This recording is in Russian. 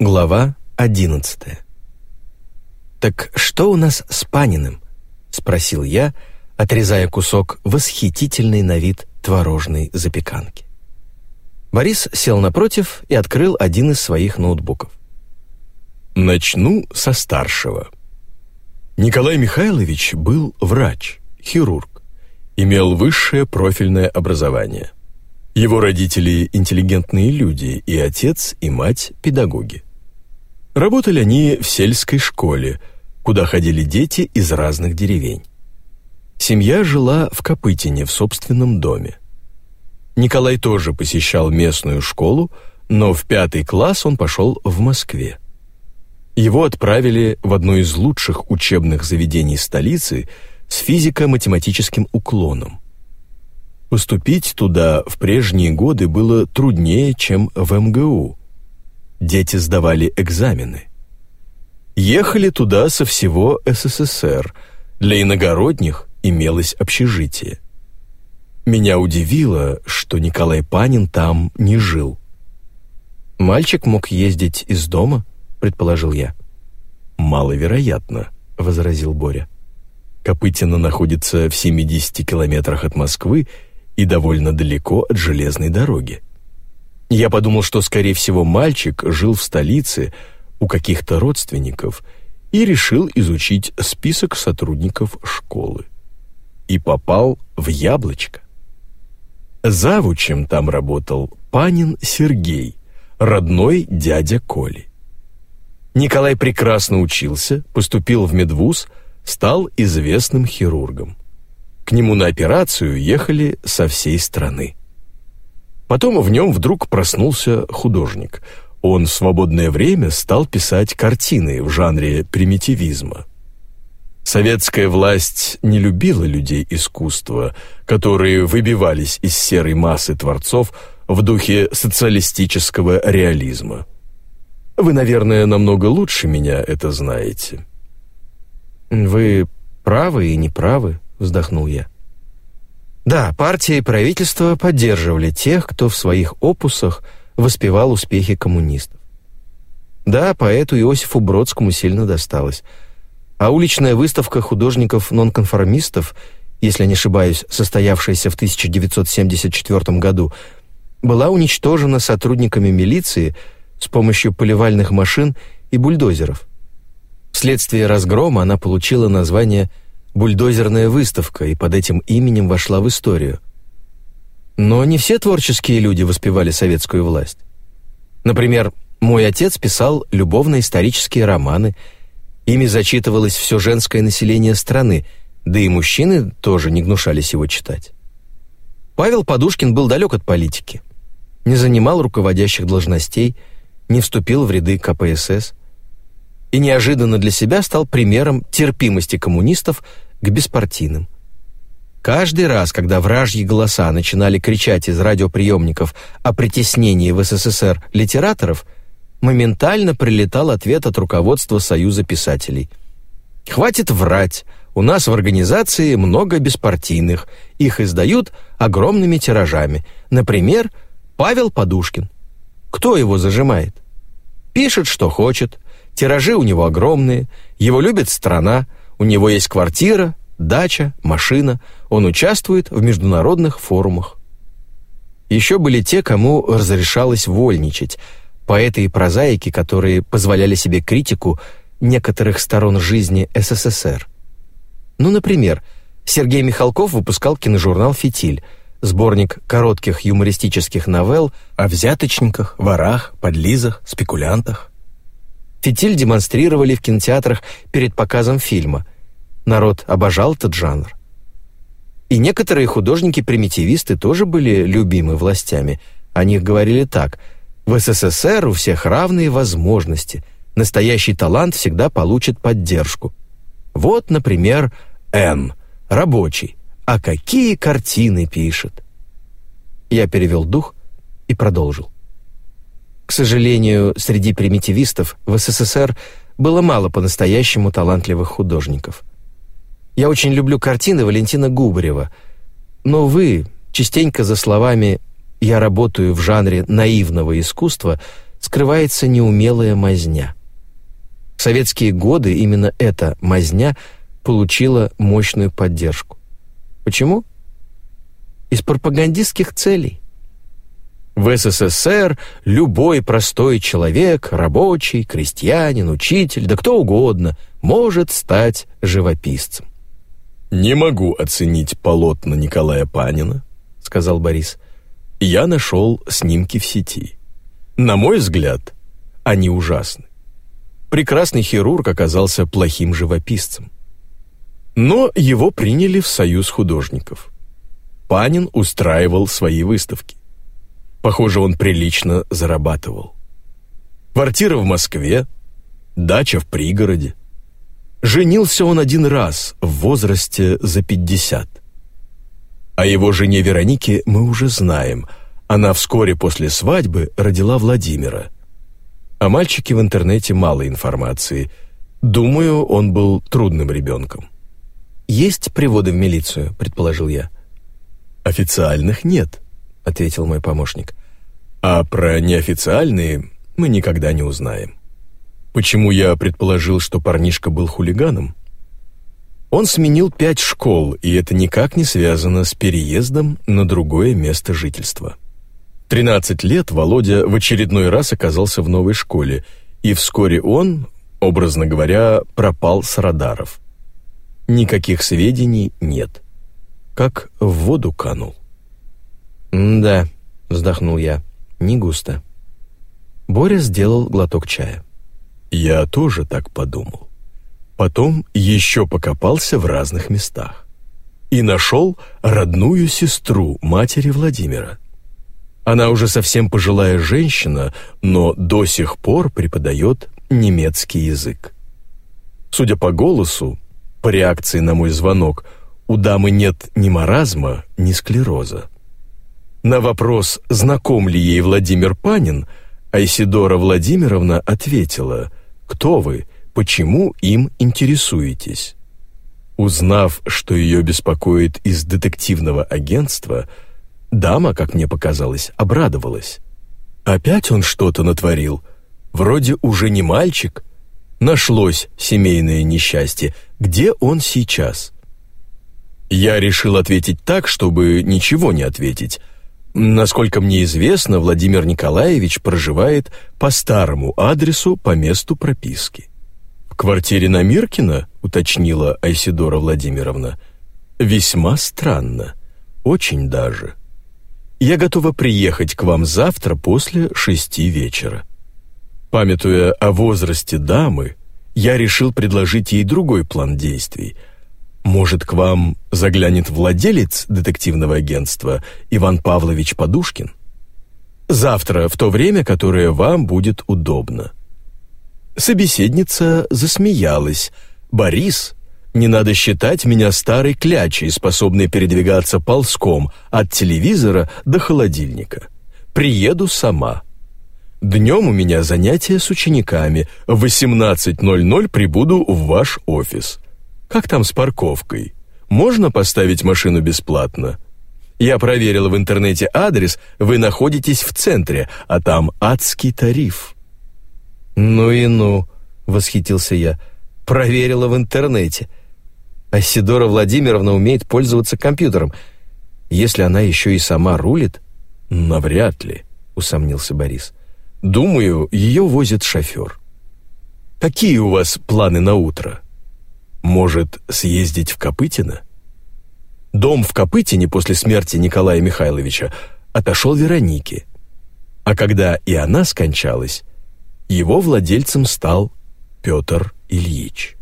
Глава одиннадцатая. «Так что у нас с Паниным?» — спросил я, отрезая кусок восхитительной на вид творожной запеканки. Борис сел напротив и открыл один из своих ноутбуков. «Начну со старшего. Николай Михайлович был врач, хирург, имел высшее профильное образование. Его родители – интеллигентные люди, и отец, и мать – педагоги. Работали они в сельской школе, куда ходили дети из разных деревень. Семья жила в Копытине в собственном доме. Николай тоже посещал местную школу, но в пятый класс он пошел в Москве. Его отправили в одно из лучших учебных заведений столицы с физико-математическим уклоном. Поступить туда в прежние годы было труднее, чем в МГУ, дети сдавали экзамены. Ехали туда со всего СССР, для иногородних имелось общежитие. Меня удивило, что Николай Панин там не жил. «Мальчик мог ездить из дома?» — предположил я. «Маловероятно», — возразил Боря. Копытино находится в 70 километрах от Москвы и довольно далеко от железной дороги. Я подумал, что, скорее всего, мальчик жил в столице у каких-то родственников и решил изучить список сотрудников школы. И попал в яблочко. Завучем там работал Панин Сергей, родной дядя Коли. Николай прекрасно учился, поступил в медвуз, стал известным хирургом. К нему на операцию ехали со всей страны. Потом в нем вдруг проснулся художник. Он в свободное время стал писать картины в жанре примитивизма. Советская власть не любила людей искусства, которые выбивались из серой массы творцов в духе социалистического реализма. Вы, наверное, намного лучше меня это знаете. Вы правы и неправы, вздохнул я. Да, партия и правительство поддерживали тех, кто в своих опусах воспевал успехи коммунистов. Да, поэту Иосифу Бродскому сильно досталось. А уличная выставка художников-нонконформистов, если не ошибаюсь, состоявшаяся в 1974 году, была уничтожена сотрудниками милиции с помощью поливальных машин и бульдозеров. Вследствие разгрома она получила название «Связь» бульдозерная выставка и под этим именем вошла в историю. Но не все творческие люди воспевали советскую власть. Например, мой отец писал любовно-исторические романы, ими зачитывалось все женское население страны, да и мужчины тоже не гнушались его читать. Павел Подушкин был далек от политики, не занимал руководящих должностей, не вступил в ряды КПСС и неожиданно для себя стал примером терпимости коммунистов к беспартийным. Каждый раз, когда вражьи голоса начинали кричать из радиоприемников о притеснении в СССР литераторов, моментально прилетал ответ от руководства Союза писателей. «Хватит врать, у нас в организации много беспартийных, их издают огромными тиражами. Например, Павел Подушкин. Кто его зажимает? Пишет, что хочет, тиражи у него огромные, его любит страна, у него есть квартира, дача, машина, он участвует в международных форумах. Еще были те, кому разрешалось вольничать, поэты и прозаики, которые позволяли себе критику некоторых сторон жизни СССР. Ну, например, Сергей Михалков выпускал киножурнал «Фитиль», сборник коротких юмористических новелл о взяточниках, ворах, подлизах, спекулянтах. Фитиль демонстрировали в кинотеатрах перед показом фильма. Народ обожал этот жанр. И некоторые художники-примитивисты тоже были любимы властями. О них говорили так. В СССР у всех равные возможности. Настоящий талант всегда получит поддержку. Вот, например, Н, рабочий. А какие картины пишет? Я перевел дух и продолжил. К сожалению, среди примитивистов в СССР было мало по-настоящему талантливых художников. Я очень люблю картины Валентина Губарева, но вы частенько за словами «я работаю в жанре наивного искусства» скрывается неумелая мазня. В советские годы именно эта мазня получила мощную поддержку. Почему? Из пропагандистских целей. В СССР любой простой человек, рабочий, крестьянин, учитель, да кто угодно, может стать живописцем. «Не могу оценить полотна Николая Панина», — сказал Борис. «Я нашел снимки в сети. На мой взгляд, они ужасны. Прекрасный хирург оказался плохим живописцем. Но его приняли в союз художников. Панин устраивал свои выставки. Похоже, он прилично зарабатывал. Квартира в Москве, дача в пригороде. Женился он один раз в возрасте за 50. О его жене Веронике мы уже знаем. Она вскоре после свадьбы родила Владимира. О мальчике в интернете мало информации. Думаю, он был трудным ребенком. «Есть приводы в милицию», — предположил я. «Официальных нет», — ответил мой помощник. «А про неофициальные мы никогда не узнаем». Почему я предположил, что парнишка был хулиганом? Он сменил пять школ, и это никак не связано с переездом на другое место жительства. 13 лет Володя в очередной раз оказался в новой школе, и вскоре он, образно говоря, пропал с радаров. Никаких сведений нет. Как в воду канул. «Да», — вздохнул я, — «не густо». Боря сделал глоток чая. Я тоже так подумал. Потом еще покопался в разных местах. И нашел родную сестру матери Владимира. Она уже совсем пожилая женщина, но до сих пор преподает немецкий язык. Судя по голосу, по реакции на мой звонок, у дамы нет ни маразма, ни склероза. На вопрос, знаком ли ей Владимир Панин, Айсидора Владимировна ответила кто вы? Почему им интересуетесь? Узнав, что ее беспокоит из детективного агентства, дама, как мне показалось, обрадовалась. Опять он что-то натворил. Вроде уже не мальчик. Нашлось семейное несчастье. Где он сейчас? Я решил ответить так, чтобы ничего не ответить, Насколько мне известно, Владимир Николаевич проживает по старому адресу по месту прописки. В квартире на Миркина, уточнила Айсидора Владимировна. Весьма странно. Очень даже. Я готова приехать к вам завтра после шести вечера. Памятуя о возрасте дамы, я решил предложить ей другой план действий — может, к вам заглянет владелец детективного агентства Иван Павлович Подушкин? Завтра, в то время, которое вам будет удобно. Собеседница засмеялась. Борис, не надо считать меня старой клячей, способной передвигаться ползком от телевизора до холодильника. Приеду сама. Днем у меня занятия с учениками. В 18.00 прибуду в ваш офис. Как там с парковкой? Можно поставить машину бесплатно? Я проверил в интернете адрес, вы находитесь в центре, а там адский тариф. Ну и ну, восхитился я. Проверила в интернете. А Сидора Владимировна умеет пользоваться компьютером. Если она еще и сама рулит, навряд ли, усомнился Борис. Думаю, ее возит шофер. Какие у вас планы на утро? Может, съездить в Копытино? Дом в Копытине после смерти Николая Михайловича отошел Веронике. А когда и она скончалась, его владельцем стал Петр Ильич.